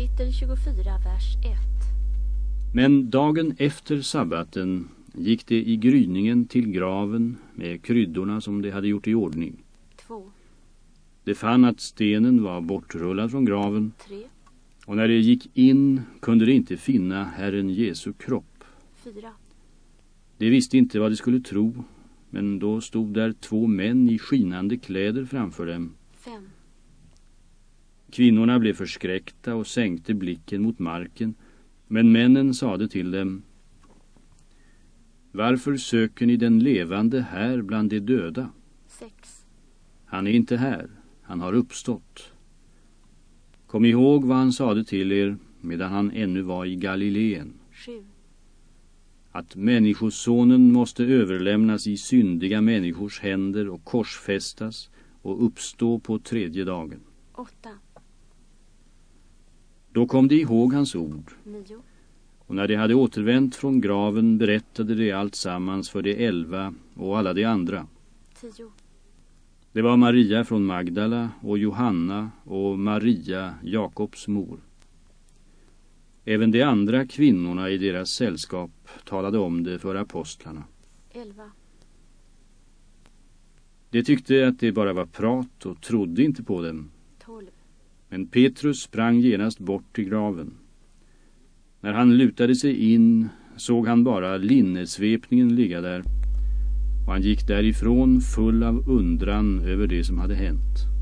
kapitel 24, vers 1. Men dagen efter sabbaten gick det i gryningen till graven med kryddorna som de hade gjort i ordning. 2, De fann att stenen var bortrullad från graven 3, och när de gick in kunde de inte finna Herren Jesu kropp. 4, De visste inte vad de skulle tro, men då stod där två män i skinande kläder framför dem. 5, Kvinnorna blev förskräckta och sänkte blicken mot marken, men männen sade till dem Varför söker ni den levande här bland de döda? 6, Han är inte här, han har uppstått. Kom ihåg vad han sade till er medan han ännu var i Galileen, 7, att människosonen måste överlämnas i syndiga människors händer och korsfästas och uppstå på tredje dagen. 8, Då kom de ihåg hans ord, 9, och när de hade återvänt från graven berättade de allt sammans för de elva och alla de andra. 10, Det var Maria från Magdala och Johanna och Maria, Jakobs mor. Även de andra kvinnorna i deras sällskap talade om det för apostlarna. 11, De tyckte att det bara var prat och trodde inte på dem. Men Petrus sprang genast bort till graven. När han lutade sig in såg han bara linnesvepningen ligga där och han gick därifrån full av undran över det som hade hänt.